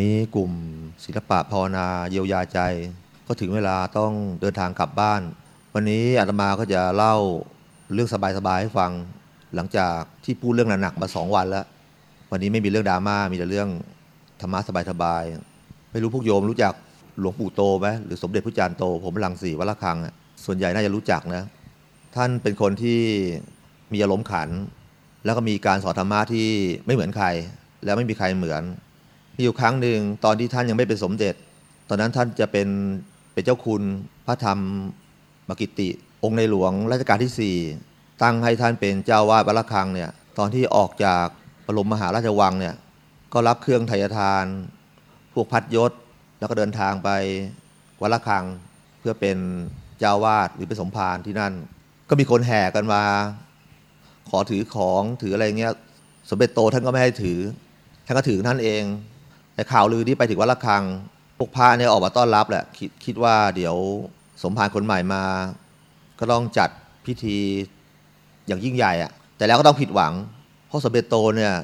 นี้กลุ่มศิลปะภาวนาเยียวยาใจ ก็ถึงเวลาต้องเดินทางกลับบ้าน วันนี้อาตมาก็จะเล่าเรื่องสบายๆให้ฟัง หลังจากที่พูดเรื่องหนักๆมาสองวันแล้ว วันนี้ไม่มีเรื่องดราม่ามีแต่เรื่องธรรมะสบายๆไม่รู้พวกโยมรู้จักหลวงปู่โตไหมหรือสมเด็จพระจารย์โต ผมลังสีวัลคัง ส่วนใหญ่น่าจะรู้จักนะ ท่านเป็นคนที่มีอารมณ์ขัน แล้วก็มีการสอนธรรมะที่ไม่เหมือนใคร แล้วไม่มีใครเหมือน มีอยู่ครั้งหนึ่งตอนที่ท่านยังไม่เป็นสมเด็จ ตอนนั้นท่านจะเป็นเป็นเจ้าคุณพระธรรมมกิติ องค์ในหลวงรัชกาลที่ 4 ตั้งให้ท่านเป็นเจ้าวาดวัดละคังเนี่ยตอนที่ออกจากบรมมหาราชวังเนี่ยก็รับเครื่องไถ่ทาน พวกพัดยศ แล้วก็เดินทางไปวัดละคังเพื่อเป็นเจ้าวาดหรือเป็นสมภารที่นั่น ก็มีคนแห่กันมา ขอถือของถืออะไรเงี้ยสมเด็จโตท่านก็ไม่ให้ถือท่านก็ถือท่านเอง แต่ข่าวลือที่ไปถึงวัดละคังพวกพระเนี่ยออกมาต้อนรับแหละคิดคิดว่าเดี๋ยวสมภารคนใหม่มา ก็ต้องจัดพิธีอย่างยิ่งใหญ่อะแต่แล้วก็ต้องผิดหวัง เพราะสมเด็จโตเนี่ย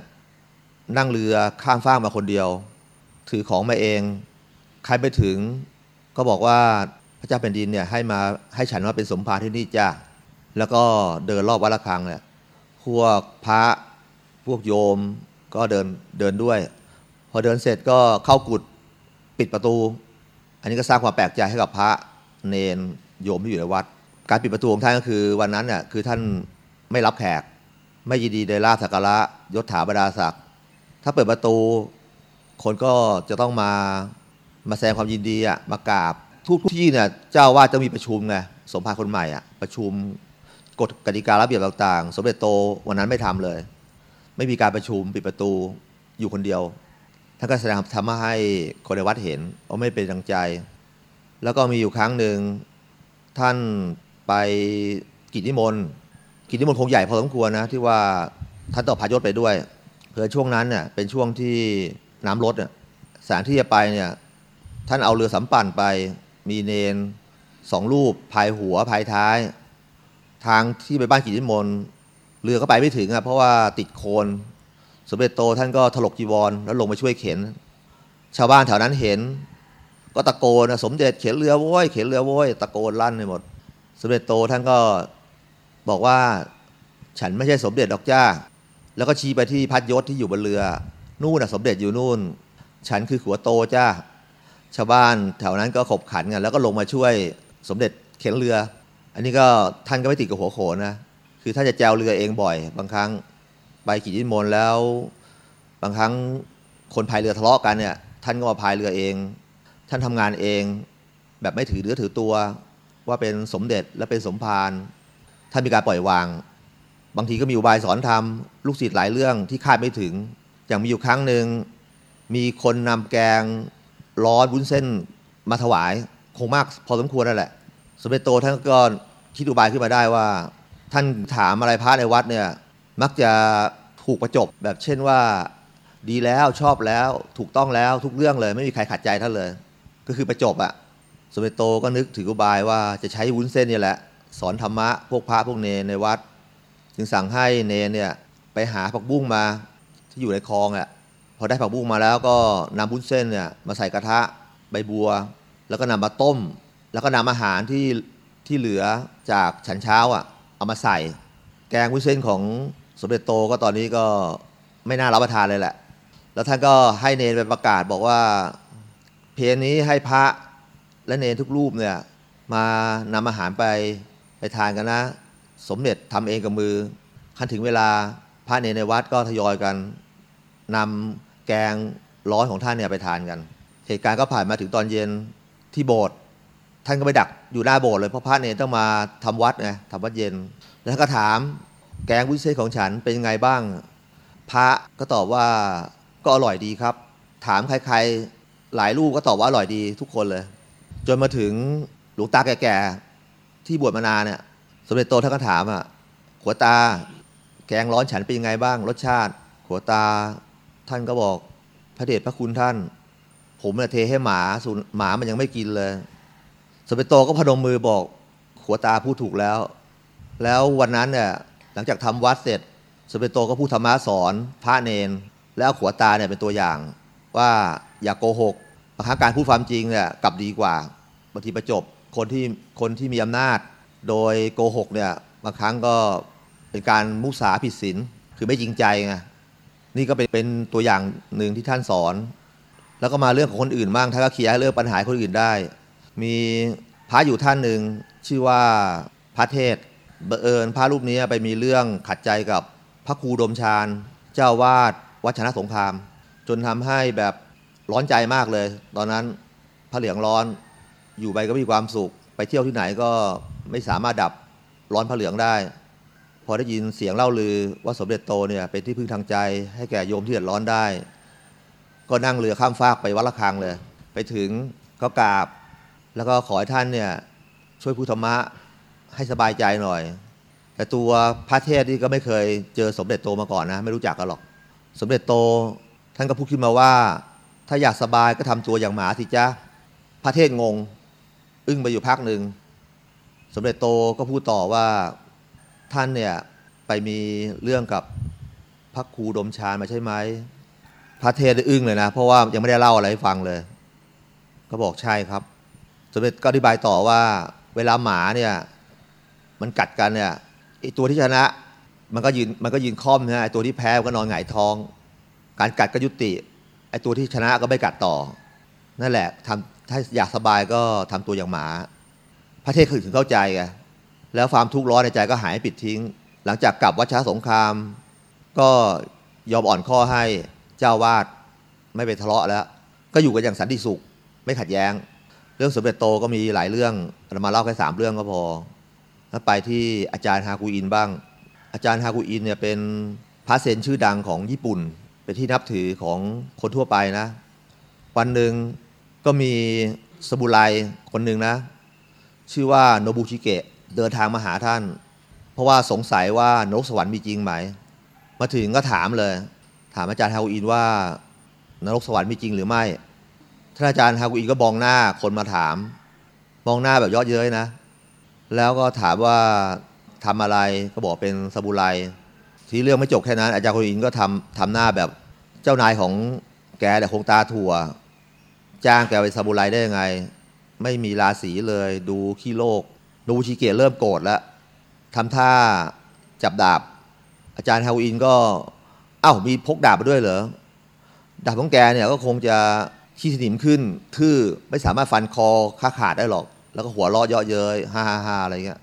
นั่งเรือข้ามฟากมาคนเดียว ถือของมาเอง ใครไปถึง ก็บอกว่าพระเจ้าแผ่นดินเนี่ยให้มาให้ฉันว่าเป็นสมภารที่นี่จ้าแล้วก็เดินรอบวัดละคังเนี่ยพวกพระพวกโยมก็เดินเดินด้วย พอเดินเสร็จก็เข้ากุดปิดประตู อันนี้ก็สร้างความแปลกใจให้กับพระเนนโยมที่อยู่ในวัด การปิดประตูของท่านก็คือวันนั้นเนี่ยคือท่านไม่รับแขก ไม่ยินดีในลาสักการะยศถาบรรดาศักดิ์ถ้าเปิดประตู คนก็จะต้องมามาแสดงความยินดีอะมากราบทุกที่เนี่ยเจ้าว่าจะมีประชุมไงสมภารคนใหม่อะประชุมกฎกติการะเบียบต่างๆ สมเด็จโตวันนั้นไม่ทำเลย ไม่มีการประชุมปิดประตูอยู่คนเดียวานก็แสดงทำให้คนในวัดเห็นว่าไม่เป็นดังใจ แล้วก็มีอยู่ครั้งหนึ่งท่านไปกิจนิมนต์กิจนิมนต์คงใหญ่พอสมควรนะที่ว่าท่านต่อพายศไปด้วยเพื่อช่วงนั้นเนี่ยเป็นช่วงที่น้ำลดเนี่ยสถานที่จะไปเนี่ยท่านเอาเรือสำปั่นไปมีเนนสองรูปพายหัวพายท้าย ทางที่ไปบ้านกิจนิมนต์เรือก็ไปไม่ถึงอะเพราะว่าติดโคลน สมเด็จโตท่านก็ถลกจีวร แล้วลงไปช่วยเข็น ชาวบ้านแถวนั้นเห็น ก็ตะโกนสมเด็จเข็นเรือโว้ยเข็นเรือโว้ยตะโกนลั่นไปหมด สมเด็จโตท่านก็บอกว่าฉันไม่ใช่สมเด็จดอกจ้า แล้วก็ชี้ไปที่พัดยศที่อยู่บนเรือ นู่นนะสมเด็จอยู่นู่น ฉันคือขัวโตจ้า ชาวบ้านแถวนั้นก็ขบขันกันแล้วก็ลงมาช่วยสมเด็จเข็นเรือ อันนี้ก็ท่านก็ไม่ติดกับหัวโขนนะ คือท่านจะแจวเรือเองบ่อย บางครั้ง ไปกิจนิมนต์แล้ว บางครั้งคนพายเรือทะเลาะกันเนี่ยท่านก็มาพายเรือเอง ท่านทำงานเอง แบบไม่ถือเนื้อถือตัว ว่าเป็นสมเด็จและเป็นสมภารท่านมีการปล่อยวาง บางทีก็มีอุบายสอนธรรมลูกศิษย์หลายเรื่องที่คาดไม่ถึง อย่างมีอยู่ครั้งหนึ่งมีคนนำแกงร้อนวุ้นเส้นมาถวาย คงมากพอสมควรนั่นแหละ สมเด็จโตท่านก็คิดอุบายขึ้นมาได้ว่า ท่านถามอะไรพระในวัดเนี่ย มักจะถูกประจบแบบเช่นว่าดีแล้วชอบแล้วถูกต้องแล้วทุกเรื่องเลย ไม่มีใครขัดใจท่านเลย ก็คือประจบอะสมเด็จโตก็นึกถืออุบายว่าจะใช้วุ้นเส้นนี่แหละ สอนธรรมะพวกพระพวกเนในวัด จึงสั่งให้เนเนี่ยไปหาผักบุ้งมาที่อยู่ในคลองอะพอได้ผักบุ้งมาแล้วก็นำวุ้นเส้นเนี่ยมาใส่กระทะใบบัว แล้วก็นำมาต้ม แล้วก็นำอาหารที่ที่เหลือจากฉันเช้าอะเอามาใส่ แกงวุ้นเส้นของ สมเด็จโตก็ตอนนี้ก็ไม่น่ารับประทานเลยแหละ แล้วท่านก็ให้เนนไปประกาศบอกว่า เพลงนี้ให้พระและเนนทุกรูปเนี่ยมานำอาหารไปไปทานกันนะ สมเด็จทำเองกับมือขั้นถึงเวลาพระเนรในวัดก็ทยอยกันนำแกงร้อนของท่านเนี่ยไปทานกัน เหตุการณ์ก็ผ่านมาถึงตอนเย็นที่โบสถ์ท่านก็ไปดักอยู่หน้าโบสถ์เลยเพราะพระเนรต้องมาทำวัดไงทำวัดเย็น แล้วก็ถาม แกงวุ้นเส้นของฉันเป็นยังไงบ้าง พระก็ตอบว่าก็อร่อยดีครับ ถามใครๆ หลายลูกก็ตอบว่าอร่อยดีทุกคนเลย จนมาถึงหลวงตาแก่ๆ ที่บวชมานานเนี่ย สมเด็จโตท่านก็ถามอะขัวตา แกงร้อนฉันเป็นยังไงบ้าง รสชาติ ขัวตาท่านก็บอกพระเดชพระคุณท่าน ผมเนี่ยเทให้หมาสุนหมามันยังไม่กินเลย สมเด็จโตก็พนมมือบอกขัวตาพูดถูกแล้ว แล้ววันนั้นเนี่ย หลังจากทำวัดเสร็จสมเด็จโตก็พูดธรรมะสอนพระเนน แล้วขัวตาเนี่ยเป็นตัวอย่างว่าอย่าโกหกบางครั้งการพูดความจริงเนี่ยกลับดีกว่าบางทีประจบคนที่คนที่มีอำนาจ โดยโกหกเนี่ยบางครั้งก็เป็นการมุสาผิดศีลคือไม่จริงใจไงนี่ก็เป็นเป็นตัวอย่างหนึ่งที่ท่านสอน แล้วก็มาเรื่องของคนอื่นบ้างท่านก็เคลียร์เรื่องปัญหาคนอื่นได้ มีพระอยู่ท่านหนึ่งชื่อว่าพระเทศ บังเอิญพระรูปนี้ไปมีเรื่องขัดใจกับพระครูดมชาญเจ้าวาดวัชนะสงคราม จนทำให้แบบร้อนใจมากเลย ตอนนั้นพระเหลืองร้อนอยู่ไปก็ไม่มีความสุข ไปเที่ยวที่ไหนก็ไม่สามารถดับร้อนพระเหลืองได้ พอได้ยินเสียงเล่าลือว่าสมเด็จโตเนี่ยเป็นที่พึ่งทางใจให้แก่โยมที่เดือดร้อนได้ ก็นั่งเรือข้ามฟากไปวัดละคังเลย ไปถึงก็กราบ แล้วก็ขอให้ท่านเนี่ยช่วยพูดธรรมะ ให้สบายใจหน่อย แต่ตัวพระเทศนี่ก็ไม่เคยเจอสมเด็จโตมาก่อนนะ ไม่รู้จักกันหรอก สมเด็จโต ท่านก็พูดขึ้นมาว่า ถ้าอยากสบายก็ทำตัวอย่างหมาสิจ๊ะพระเทศงง อึ้งไปอยู่พักหนึ่งสมเด็จโตก็พูดต่อว่าท่านเนี่ยไปมีเรื่องกับพระครูดมชาญมาใช่ไหมพระเทศได้อึ้งเลยนะ เพราะว่ายังไม่ได้เล่าอะไรให้ฟังเลย ก็บอกใช่ครับ สมเด็จก็อธิบายต่อว่า เวลาหมาเนี่ย มันกัดกันเนี่ยไอตัวที่ชนะ มันก็ยืนมันก็ยืนค่อมนะไอตัวที่แพ้ก็นอนหงายท้อง การกัดก็ยุติไอตัวที่ชนะก็ไม่กัดต่อ นั่นแหละทำถ้าอยากสบายก็ทำตัวอย่างหมา พระเทศถึงเข้าใจไงแล้วความทุกข์ร้อนในใจก็หายปิดทิ้ง หลังจากกลับวัชชาสงคราม ก็ยอมอ่อนข้อให้เจ้าวาดไม่ไปทะเลาะแล้ว ก็อยู่กันอย่างสันติสุข ไม่ขัดแย้ง เรื่องสมเด็จโตก็มีหลายเรื่องเรามาเล่าแค่สามเรื่องก็พอ แล้วไปที่อาจารย์ฮากุอินบ้าง อาจารย์ฮากุอินเนี่ยเป็นพระเซนชื่อดังของญี่ปุ่น เป็นที่นับถือของคนทั่วไปนะ วันหนึ่งก็มีสมุไรคนหนึ่งนะ ชื่อว่าโนบุชิเกะเดินทางมาหาท่าน เพราะว่าสงสัยว่านรกสวรรค์มีจริงไหม มาถึงก็ถามเลย ถามอาจารย์ฮากุอินว่านรกสวรรค์มีจริงหรือไม่ท่านอาจารย์ฮากุอินก็มองหน้าคนมาถาม มองหน้าแบบยอดเย้ยนะ แล้วก็ถามว่าทำอะไรก็บอกเป็นสมุไรที่เรื่องไม่จบแค่นั้น อาจารย์ฮากุอินก็ทำทำหน้าแบบเจ้านายของแกแต่คงตาถั่ว จ้างแกเป็นสมุไรได้ยังไง ไม่มีราศีเลย ดูขี้โลก ดูชิเกะเริ่มโกรธแล้วทำท่าจับดาบ อาจารย์ฮาวอินก็เอ้ามีพกดาบมาด้วยเหรอ ดาบของแกเนี่ยก็คงจะขี้สนิมขึ้นทื่อไม่สามารถฟันคอขาขาดได้หรอก แล้วก็หัวเราะเยาะเย้ยฮ่าฮ่าฮ่าอะไรเงี้ย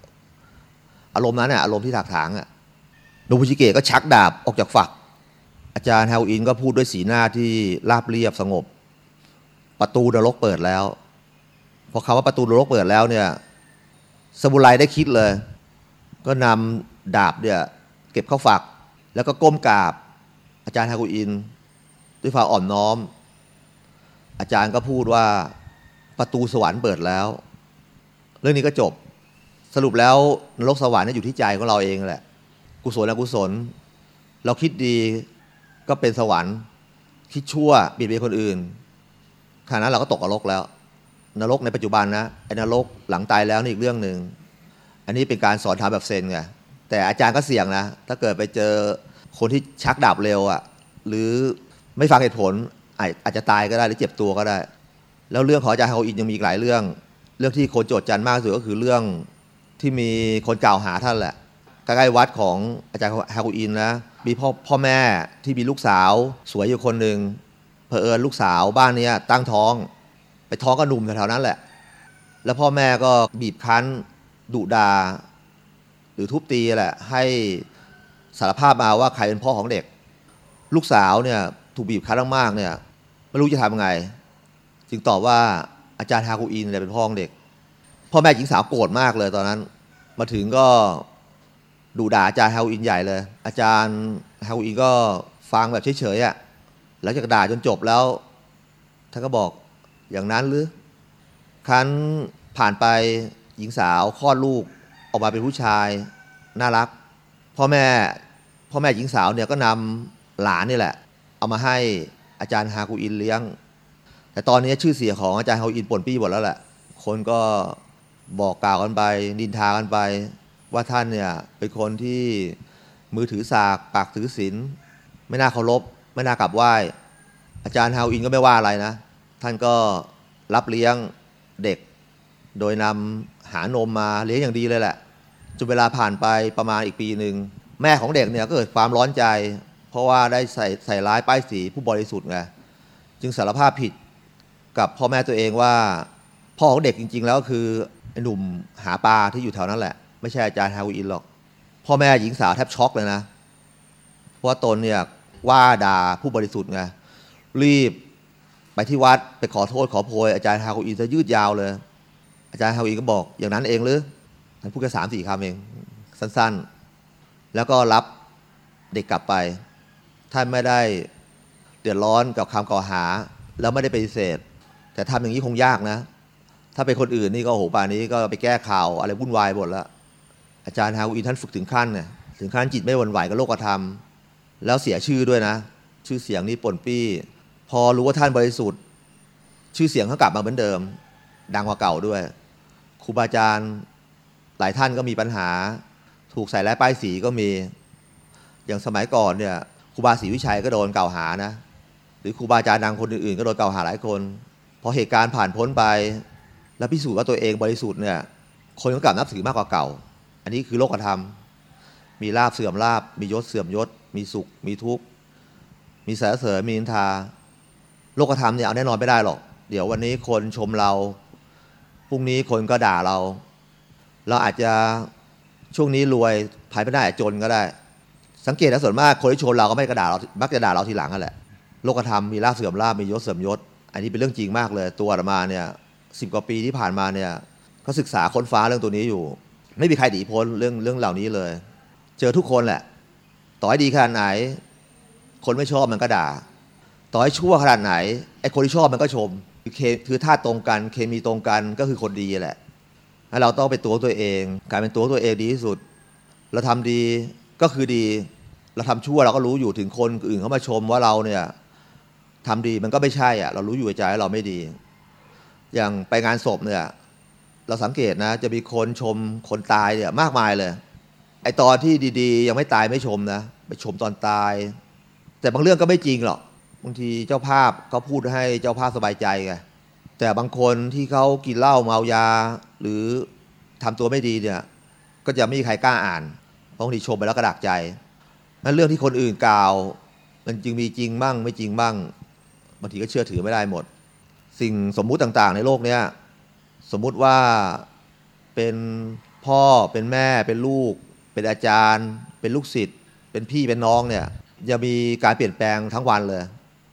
อารมณ์นั้นเนี่ยอารมณ์ที่ถากถางอะดูชิเกะก็ชักดาบออกจากฝัก อาจารย์เฮาอินก็พูดด้วยสีหน้าที่ราบเรียบสงบ ประตูนรกเปิดแล้วพอคำว่าประตูนรกเปิดแล้วเนี่ยสมุไรได้คิดเลย ก็นำดาบเนี่ยเก็บเข้าฝัก แล้วก็ก้มกราบ อาจารย์ฮากุอิน ด้วยความอ่อนน้อม อาจารย์ก็พูดว่าประตูสวรรค์เปิดแล้ว เรื่องนี้ก็จบ สรุปแล้วนรกสวรรค์อยู่ที่ใจของเราเองแหละ กุศลอกุศล เราคิดดีก็เป็นสวรรค์ คิดชั่วบียดเบียนคนอื่นขณะนั้นเราก็ตกนรกแล้ว นรกในปัจจุบันนะไอ้นรกหลังตายแล้วนี่อีกเรื่องหนึ่งอันนี้เป็นการสอนทำแบบเซนไงแต่อาจารย์ก็เสี่ยงนะ ถ้าเกิดไปเจอคนที่ชักดาบเร็วอะ่ะ หรือไม่ฟังเหตุผลอาจจะตายก็ได้หรือเจ็บตัวก็ได้ แล้วเรื่องของอาจารย์ฮาอินยังมีอีกหลายเรื่อง เรื่องที่คนโจทย์จันมากสุดก็คือเรื่องที่มีคนกล่าวหาท่านแหละใกล้ๆวัดของอาจารย์ฮากุอินนะมีพ่อพ่อแม่ที่มีลูกสาวสวยอยู่คนหนึ่งเพอเอิญลูกสาวบ้านนี้ตั้งท้อง ไปท้องกับหนุ่มแถวๆนั้นแหละ แล้วพ่อแม่ก็บีบคั้นดุดาหรือทุบตีแหละ ให้สารภาพมาว่าใครเป็นพ่อของเด็ก ลูกสาวเนี่ยถูกบีบคั้นมากๆเนี่ยไม่รู้จะทำยังไง จึงตอบว่า อาจารย์ฮากูอินเนี่ยเป็นพ่อของเด็ก พ่อแม่หญิงสาวโกรธมากเลยตอนนั้น มาถึงก็ดูด่าอาจารย์ฮากูอินใหญ่เลย อาจารย์ฮากูอินก็ฟังแบบเฉยๆอะหลังจากด่าจนจบแล้วท่านก็บอกอย่างนั้นหรือครั้นผ่านไปหญิงสาวคลอดลูกออกมาเป็นผู้ชายน่ารักพ่อแม่พ่อแม่หญิงสาวเนี่ยก็นำหลานนี่แหละ เอามาให้อาจารย์ฮากูอินเลี้ยง แต่ตอนนี้ชื่อเสียงของอาจารย์เฮาอินป่นปี้หมดแล้วแหละ คนก็บอกกล่าวกันไปดินทากันไป ว่าท่านเนี่ยเป็นคนที่มือถือสากปากถือศีลไม่น่าเคารพไม่น่ากราบไหว้อาจารย์เฮาอินก็ไม่ว่าอะไรนะ ท่านก็รับเลี้ยงเด็ก โดยนำหานมมาเลี้ยงอย่างดีเลยแหละจนเวลาผ่านไปประมาณอีกปีหนึ่งแม่ของเด็กเนี่ยก็เกิดความร้อนใจ เพราะว่าได้ใส่ใส่ร้ายป้ายสีผู้บริสุทธิ์ไงจึงสารภาพผิด กับพ่อแม่ตัวเองว่า พ่อของเด็กจริง ๆ แล้วคือไอ้หนุ่มหาปลาที่อยู่แถวนั้นแหละ ไม่ใช่อาจารย์ฮาวินหรอก พ่อแม่หญิงสาวแทบช็อกเลยนะเพราะว่าตนเนี่ยว่าด่าผู้บริสุทธิ์ไงรีบไปที่วัดไปขอโทษขอโพยอาจารย์ฮาวินจะยืดยาวเลย อาจารย์ฮาวินก็บอกอย่างนั้นเองหรือท่านพูดแค่สามสี่คำเองสั้นๆ แล้วก็รับเด็กกลับไป ท่านไม่ได้เดือดร้อนกับคำกล่าวหา แล้วไม่ได้ปฏิเสธ แต่ทำอย่างนี้คงยากนะ ถ้าเป็นคนอื่นนี่ก็โหป่านนี้ก็ไปแก้ข่าวอะไรวุ่นวายหมดแล้ว อาจารย์ฮาวินท่านฝึกถึงขั้นเนี่ยถึงขั้นจิตไม่หวั่นไหวกับโลกธรรม แล้วเสียชื่อด้วยนะ ชื่อเสียงนี่ป่นปี้ พอรู้ว่าท่านบริสุทธิ์ ชื่อเสียงเขากลับมาเหมือนเดิม ดังกว่าเก่าด้วยครูบาอาจารย์หลายท่านก็มีปัญหา ถูกใส่ร้ายป้ายสีก็มี อย่างสมัยก่อนเนี่ยครูบาศรีวิชัยก็โดนกล่าวหานะ หรือครูบาอาจารย์ดังคนอื่นๆก็โดนกล่าวหาหลายคน พอเหตุการณ์ผ่านพ้นไป แล้วพิสูจน์ว่าตัวเองบริสุทธิ์เนี่ย คนก็กลับนับถือมากกว่าเก่า อันนี้คือโลกธรรม มีลาบเสื่อมลาบ มียศเสื่อมยศ มีสุข มีทุกข์ มีสารเสริญมีนินทา โลกธรรมเนี่ยเอาแน่นอนไม่ได้หรอก เดี๋ยววันนี้คนชมเรา พรุ่งนี้คนก็ด่าเรา เราอาจจะช่วงนี้รวยภายไม่ได้จจนก็ได้ สังเกตนะส่วนมากคนที่ชมเราก็ไม่กระด่าเรา มักจะด่าเราทีหลังนั่นแหละ โลกธรรมมีลาบเสื่อมลาบ มียศเสื่อมยศ อันนี้เป็นเรื่องจริงมากเลย ตัวอาตมาเนี่ยสิบกว่าปีที่ผ่านมาเนี่ยก็ศึกษาค้นฟ้าเรื่องตัวนี้อยู่ ไม่มีใครหนีพ้นเรื่องเรื่องเหล่านี้เลย เจอทุกคนแหละ ต่อให้ดีขนาดไหน คนไม่ชอบมันก็ด่า ต่อให้ชั่วขนาดไหนไอ้คนที่ชอบมันก็ชมคือเคคือธาตรงกันเคมีตรงกันก็คือคนดีแหละแล้เราต้องเป็นตัวตัวเองกลายเป็นตัวตัวเองดีที่สุด เราทำดีก็คือดี เราทำชั่วเราก็รู้อยู่ถึงคนอื่นเขามาชมว่าเราเนี่ย ทำดีมันก็ไม่ใช่อะเรารู้อยู่ในใจเราไม่ดี อย่างไปงานศพเนี่ย เราสังเกตนะ จะมีคนชมคนตายเนี่ยมากมายเลย ไอตอนที่ดีๆ ยังไม่ตายไม่ชมนะไปชมตอนตาย แต่บางเรื่องก็ไม่จริงหรอกบางทีเจ้าภาพเขาพูดให้เจ้าภาพสบายใจไงแต่บางคนที่เขากินเหล้าเมายา หรือทำตัวไม่ดีเนี่ย ก็จะไม่มีใครกล้าอ่านเพราะบางทีชมไปแล้วกระดักใจนั้นเรื่องที่คนอื่นกล่าว มันจึงมีจริงบ้างไม่จริงบ้าง บางทีก็เชื่อถือไม่ได้หมด สิ่งสมมุติต่างๆ ในโลกเนี้ยสมมุติว่าเป็นพ่อเป็นแม่เป็นลูก เป็นอาจารย์ เป็นลูกศิษย์เป็นพี่เป็นน้องเนี่ยจะมีการเปลี่ยนแปลงทั้งวันเลย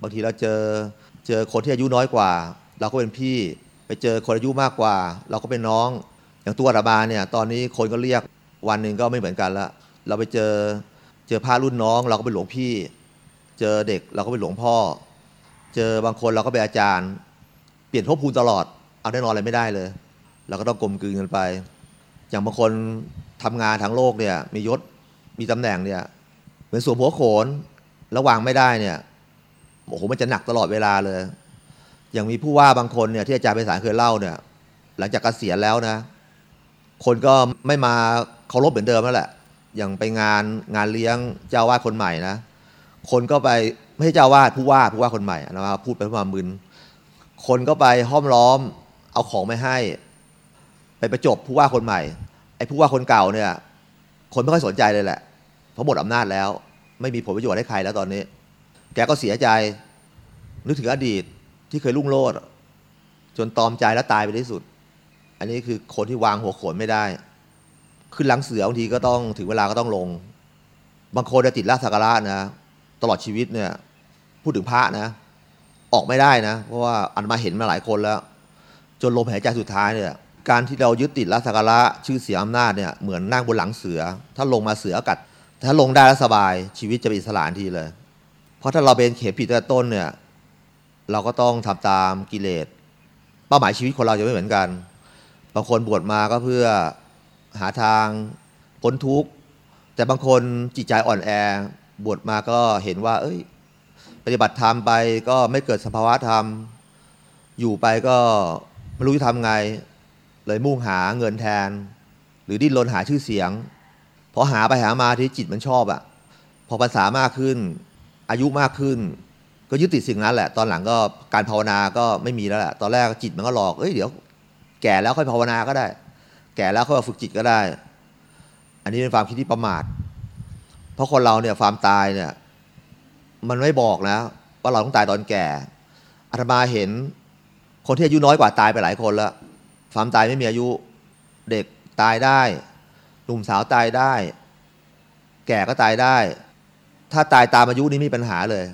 บางทีเราเจอเจอคนที่อายุน้อยกว่า เราก็เป็นพี่ไปเจอคนอายุมากกว่า เราก็เป็นน้อง อย่างตัวอาตมาเนี่ยตอนนี้คนก็เรียกวันหนึ่งก็ไม่เหมือนกันละเราไปเจอเจอพระรุ่นน้อง เราก็เป็นหลวงพี่ เจอเด็กเราก็เป็นหลวงพ่อ เจอบางคนเราก็เป็นอาจารย์ เปลี่ยนภพภูมิตลอด เอาแน่นอนอะไรไม่ได้เลย เราก็ต้องกลมกลืนกันไป อย่างบางคนทำงานทั้งโลกเนี่ย มียศมีตำแหน่งเนี่ย เหมือนสวมหัวโขนแล้ววางไม่ได้เนี่ยโอ้โหมันจะหนักตลอดเวลาเลย อย่างมีผู้ว่าบางคนเนี่ยที่อาจารย์ไปสารเคยเล่าเนี่ย หลังจากเกษียณแล้วนะ คนก็ไม่มาเคารพเหมือนเดิมแล้วแหละ อย่างไปงานงานเลี้ยงเจ้าวาดคนใหม่นะ คนก็ไป ไม่ใช่เจ้าวาดผู้ว่าผู้ว่าคนใหม่นะครับพูดไปประมาณมึนคนก็ไปห้อมล้อม เอาของไม่ให้ ไปประจบผู้ว่าคนใหม่ ไอ้ผู้ว่าคนเก่าเนี่ย คนไม่ค่อยสนใจเลยแหละเพราะหมดอำนาจแล้ว ไม่มีผลประโยชน์ให้ใครแล้วตอนนี้ แกก็เสียใจนึกถึงอดีตที่เคยรุ่งโรจน์จนตอมใจแล้วตายไปที่สุด อันนี้คือคนที่วางหัวโขนไม่ได้ ขึ้นหลังเสือบางทีก็ต้องถึงเวลาก็ต้องลง บางคนจะติดราสักการะนะ ตลอดชีวิตเนี่ย พูดถึงพระนะ ออกไม่ได้นะ เพราะว่าอันมาเห็นมาหลายคนแล้ว จนลมหายใจสุดท้ายเนี่ยการที่เรายึดติดราชสักการะชื่อเสียงอำนาจเนี่ยเหมือนนั่งบนหลังเสือ ถ้าลงมาเสือกัด ถ้าลงได้แล้วสบาย ชีวิตจะเป็นอิสระทีเลย เพราะถ้าเราเป็นเข็มผิดตั้งแต่ต้นเนี่ยเราก็ต้องทำตามกิเลสเป้าหมายชีวิตคนเราจะไม่เหมือนกันบางคนบวชมาก็เพื่อหาทางพ้นทุกข์แต่บางคนจิตใจอ่อนแอบวชมาก็เห็นว่า เอ้ย ปฏิบัติธรรมไปก็ไม่เกิดสภาวะธรรม อยู่ไปก็ไม่รู้จะทำไง เลยมุ่งหาเงินแทน หรือดิ้นรนหาชื่อเสียงพอหาไปหามาที่จิตมันชอบอะพอภาษามากขึ้น อายุมากขึ้น ก็ยึดติดสิ่งนั้นแหละ ตอนหลังก็การภาวนาก็ไม่มีแล้วแหละตอนแรกจิตมันก็หลอกเอ้ยเดี๋ยว แก่แล้วค่อยภาวนาก็ได้ แก่แล้วค่อยฝึกจิตก็ได้ อันนี้เป็นความคิดที่ประมาท เพราะคนเราเนี่ยความตายเนี่ย มันไม่บอกนะ ว่าเราต้องตายตอนแก่อาตมาเห็น คนที่อายุน้อยกว่าตายไปหลายคนแล้วความตายไม่มีอายุ เด็กตายได้หนุ่มสาวตายได้ แก่ก็ตายได้ ถ้าตายตามอายุนี่มีปัญหาเลย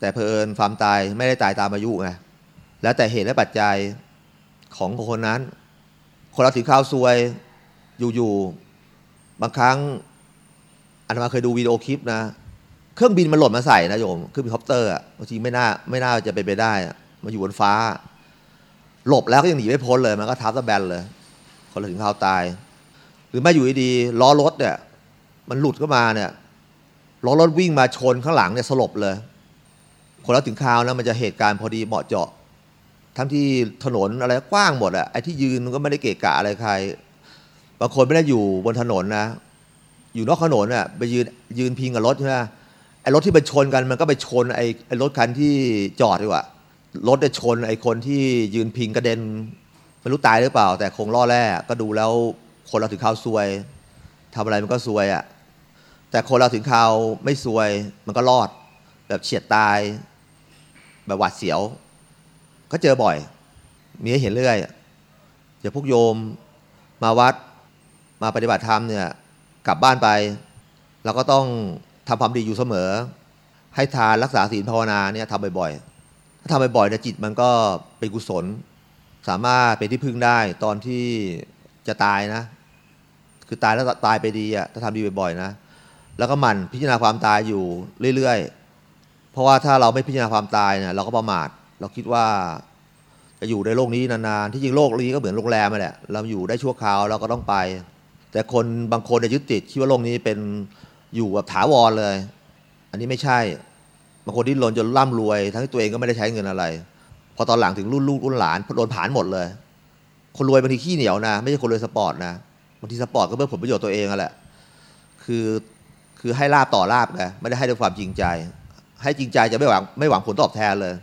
แต่เพอิญความตายไม่ได้ตายตามอายุไงแล้วแต่เหตุและปัจจัยของคนนั้น คนเราถือข้าวซวยอยู่ๆบางครั้งอาตมาเคยดูวิดีโอคลิปนะ เครื่องบินมันหล่นมาใส่นะโยมเครื่องบินคอปเตอร์อะบางทีไม่น่าไม่น่าจะไปไปได้มาอยู่บนฟ้า หลบแล้วก็ยังหนีไม่พ้นเลยมันก็ทับตะแบนเลย คนเราถึงคราวตาย หรือไม่อยู่ดีๆล้อรถเนี่ย มันหลุดเข้ามาเนี่ยล้อรถวิ่งมาชนข้างหลังเนี่ยสลบเลย คนเราถึงคราวนะมันจะเหตุการณ์พอดีเหมาะเจาะ ทั้งที่ถนนอะไรกว้างหมดอะไอ้ที่ยืนก็ไม่ได้เกะกะอะไรใครบางคนไม่ได้อยู่บนถนนนะ อยู่นอกถนนอะไปยืนยืนพิงกับรถใช่ไหม ไอ้รถที่ไปชนกันมันก็ไปชนไอ้ไอ้รถคันที่จอดดีกว่ารถจะชนไอ้คนที่ยืนพิงกระเด็นไม่รู้ตายหรือเปล่า แต่คงล่อแร่ก็ดูแล้วคนเราถึงข่าวซวยทำอะไรมันก็ซวยอะแต่คนเราถึงข่าวไม่ซวย มันก็รอด แบบเฉียดตาย แบบหวาดเสียว ก็เจอบ่อย มีให้เห็นเรื่อยอย่าพวกโยมมาวัดมาปฏิบัติธรรมเนี่ย กลับบ้านไป เราก็ต้อง ทำความดีอยู่เสมอ ให้ทานรักษาศีลภาวนาเนี่ยทำบ่อยๆถ้าทำบ่อยๆเนี่ยจิตมันก็เป็นกุศล สามารถเป็นที่พึ่งได้ตอนที่จะตายนะ คือตายแล้วตายไปดีอะถ้าทำดีบ่อยๆนะ แล้วก็หมั่นพิจารณาความตายอยู่เรื่อยๆ เพราะว่าถ้าเราไม่พิจารณาความตายเนี่ยเราก็ประมาทเราคิดว่าจะอยู่ในโลกนี้นานๆ ที่จริงโลกนี้ก็เหมือนโรงแรมนั่นแหละ เราอยู่ได้ชั่วคราวเราก็ต้องไป แต่คนบางคนยึดติดคิดว่าโลกนี้เป็น อยู่แบบถาวรเลย อันนี้ไม่ใช่บางคนที่ลนจนร่ำรวย ทั้งที่ตัวเองก็ไม่ได้ใช้เงินอะไร พอตอนหลังถึงรุ่นลูกรุ่นหลานโดนผ่านหมดเลย คนรวยบางทีขี้เหนียวนะ ไม่ใช่คนรวยสปอร์ตนะบางทีสปอร์ตก็เพื่อผลประโยชน์ตัวเองนั่นแหละคือคือให้ลาบต่อลาบไงไม่ได้ให้ด้วยความจริงใจ ให้จริงใจจะไม่หวังไม่หวังผลตอบแทนเลย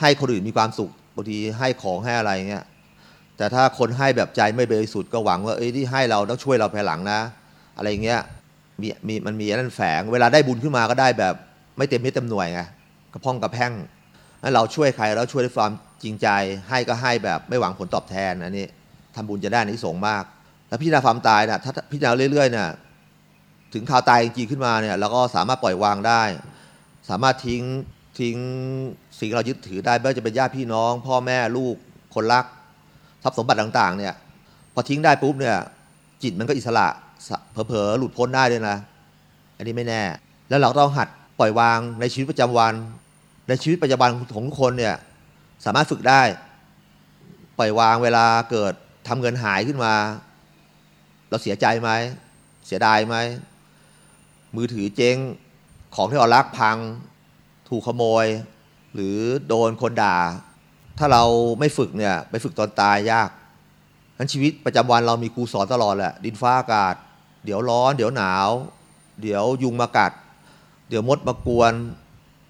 ให้คนอื่นมีความสุขบางทีให้ของให้อะไรเงี้ยแต่ถ้าคนให้แบบใจไม่บริสุทธิ์ก็หวังว่าเอ้ยที่ให้เราต้องช่วยเราภายหลังนะ อะไรเงี้ย มีมีมันมีนั่นแฝง เวลาได้บุญขึ้นมาก็ได้แบบ ไม่เต็มเม็ดเต็มหน่วยไงกระพ้องกระแพ่งนั้นเราช่วยใครแล้วช่วยด้วยความจริงใจให้ก็ให้แบบไม่หวังผลตอบแทนอันนี้ทำบุญจะได้นที่สงมาก แล้วพิจารณาความตายนะถ้าพิจารณาเรื่อยๆเนี่ยถึงข่าวตายจริงๆขึ้นมาเนี่ยเราก็สามารถปล่อยวางได้ สามารถทิ้งทิ้งสิ่งเรายึดถือได้ไม่ว่าจะเป็นญาติพี่น้อง พ่อแม่ลูกคนรักทรัพย์สมบัติต่าง ๆ เนี่ยพอทิ้งได้ปุ๊บเนี่ยจิตมันก็อิสระ เผลอๆหลุดพ้นได้ด้วยนะ อันนี้ไม่แน่ แล้วเราต้องหัดปล่อยวางในชีวิตประจำวัน ในชีวิตประจำวันของทุกคนเนี่ยสามารถฝึกได้ ปล่อยวางเวลาเกิดทำเงินหายขึ้นมา เราเสียใจไหมเสียดายไหมมือถือเจ๊งของที่เรารักพัง ถูกขโมย หรือโดนคนด่า ถ้าเราไม่ฝึกเนี่ยไปฝึกตอนตายยากนั้นชีวิตประจำวันเรามีครูสอนตลอดแหละดินฟ้าอากาศ เดี๋ยวร้อน เดี๋ยวหนาว เดี๋ยวยุงมากัด เดี๋ยวมดมากวน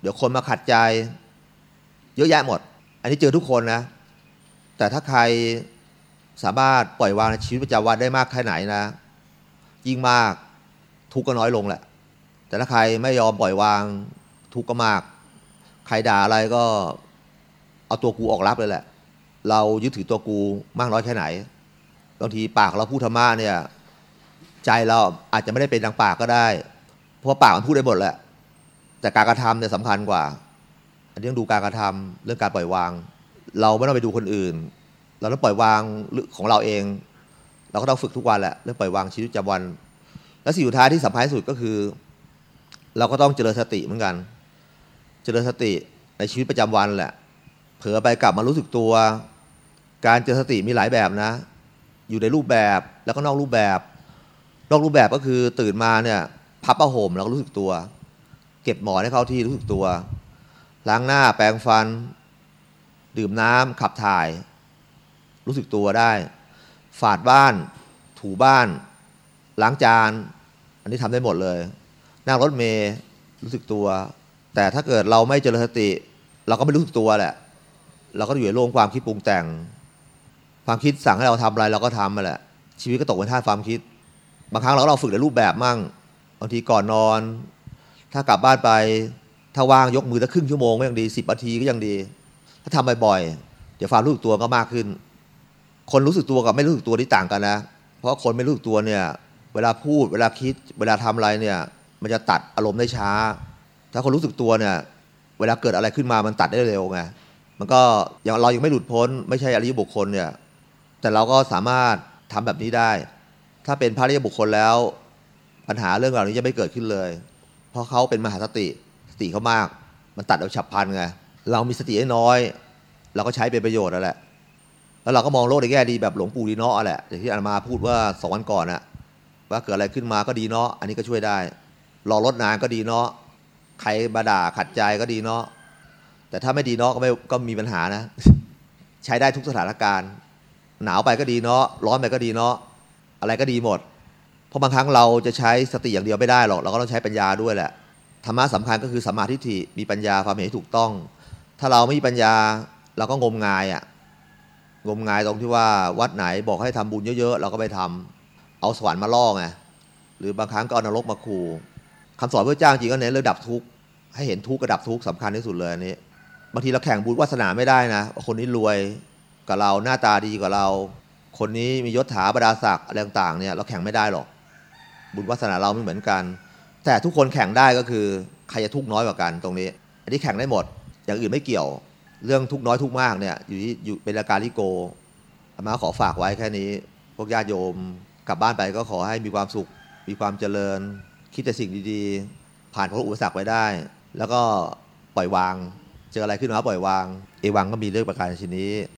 เดี๋ยวคนมาขัดใจ เยอะแยะหมด อันนี้เจอทุกคนนะ แต่ถ้าใครสามารถปล่อยวางในชีวิตประจำวันได้มากแค่ไหนนะ ยิ่งมากทุกข์ก็น้อยลงแหละ แต่ถ้าใครไม่ยอมปล่อยวางทุกข์ก็มาก ใครด่าอะไรก็เอาตัวกูออกรับเลยแหละ เรายึดถือตัวกูมากน้อยแค่ไหนบางทีปากเราพูดธรรมะเนี่ย ใจเราอาจจะไม่ได้เป็นดังปากก็ได้ เพราะปากมันพูดได้หมดแหละ แต่การกระทำเนี่ยสำคัญกว่า อันนี้ต้องดูการกระทำเรื่องการปล่อยวาง เราไม่ต้องไปดูคนอื่น เราต้องปล่อยวางของเราเอง เราก็ต้องฝึกทุกวันแหละเรื่องปล่อยวางชีวิตประจำวัน และสิ่งสุดท้ายที่สำคัญที่สุดก็คือ เราก็ต้องเจริญสติเหมือนกัน เจริญสติในชีวิตประจำวันแหละ เผลอไปกลับมารู้สึกตัว การเจริญสติมีหลายแบบนะ อยู่ในรูปแบบแล้วก็นอกรูปแบบ นอกรูปแบบก็คือตื่นมาเนี่ยพับผ้าห่มแล้วก็รู้สึกตัว เก็บหมอนให้เข้าที่รู้สึกตัว ล้างหน้าแปรงฟัน ดื่มน้ำขับถ่าย รู้สึกตัวได้ ฝาดบ้าน ถูบ้าน ล้างจาน อันนี้ทำได้หมดเลยนั่งรถเมย์รู้สึกตัว แต่ถ้าเกิดเราไม่เจริญสติ เราก็ไม่รู้สึกตัวแหละ เราก็อยู่ในโลกความคิดปรุงแต่ง ความคิดสั่งให้เราทำอะไรเราก็ทำมาแหละ ชีวิตก็ตกเป็นท่าความคิด บางครั้งเราเราฝึกในรูปแบบมั่งบางทีก่อนนอน ถ้ากลับบ้านไปถ้าว่างยกมือสักครึ่งชั่วโมงก็ยังดีสิบนาทีก็ยังดี ถ้าทำบ่อยๆเดี๋ยวความรู้สึกตัวก็มากขึ้น คนรู้สึกตัวกับไม่รู้สึกตัวที่ต่างกันนะ เพราะคนไม่รู้สึกตัวเนี่ย เวลาพูดเวลาคิด เวลาทำอะไรเนี่ย มันจะตัดอารมณ์ได้ช้า ถ้าคนรู้สึกตัวเนี่ย เวลาเกิดอะไรขึ้นมามันตัดได้เร็วไงมันก็อย่างเรายังไม่หลุดพ้น ไม่ใช่อริยบุคคลเนี่ย แต่เราก็สามารถทำแบบนี้ได้ ถ้าเป็นพระริยบุคคลแล้ว ปัญหาเรื่องเหล่านี้จะไม่เกิดขึ้นเลย เพราะเขาเป็นมหาสติสติเขามาก มันตัดเอาฉับพลันไงเรามีสติน้อย เราก็ใช้เป็นประโยชน์นั่นแหละแล้วเราก็มองโลกในแง่ดีแบบหลวงปู่ดีเนาะแหละอย่างที่อาตมาพูดว่าสองวันก่อนอะว่าเกิดอะไรขึ้นมาก็ดีเนาะอันนี้ก็ช่วยได้ รอรถนานก็ดีเนาะใครมาด่าขัดใจก็ดีเนาะแต่ถ้าไม่ดีเนาะก็ไม่ก็มีปัญหานะ ใช้ได้ทุกสถานการณ์ หนาวไปก็ดีเนาะร้อนไปก็ดีเนาะ อะไรก็ดีหมด เพราะบางครั้งเราจะใช้สติอย่างเดียวไม่ได้หรอก เราก็ต้องใช้ปัญญาด้วยแหละ ธรรมะสำคัญก็คือสัมมาทิฏฐิ มีปัญญาความเห็นที่ถูกต้อง ถ้าเราไม่มีปัญญาเราก็งมงายอะ่ะ งมงายตรงที่ว่าวัดไหนบอกให้ทำบุญเยอะๆ เราก็ไปทำเอาสวรรค์มาล่อไง หรือบางครั้งก็เอานรกมาขู่คำสอนพระเจ้าจริงก็เน้นเรื่องดับทุกข์ ให้เห็นทุกข์กับดับทุกข์สำคัญที่สุดเลยอันนี้ บางทีเราแข่งบุญวาสนาไม่ได้นะ คนนี้รวยกับเราหน้าตาดีกว่าเรา คนนี้มียศถาบรรดาศักดิ์อะไรต่างๆเนี่ยเราแข่งไม่ได้หรอก บุญวาสนาเราไม่เหมือนกัน แต่ทุกคนแข่งได้ก็คือใครจะทุกน้อยกว่ากันตรงนี้ อันนี้แข่งได้หมด อย่างอื่นไม่เกี่ยว เรื่องทุกน้อยทุกมากเนี่ยอยู่ที่อยู่เป็นอาการลิโกอามาขอฝากไว้แค่นี้ พวกญาติโยมกลับบ้านไปก็ขอให้มีความสุข มีความเจริญ คิดแต่สิ่งดีๆ ผ่านพ้นอุปสรรคไปได้ แล้วก็ปล่อยวาง เจออะไรขึ้นมาปล่อยวาง เอวังก็มีเรื่องประการชนนี้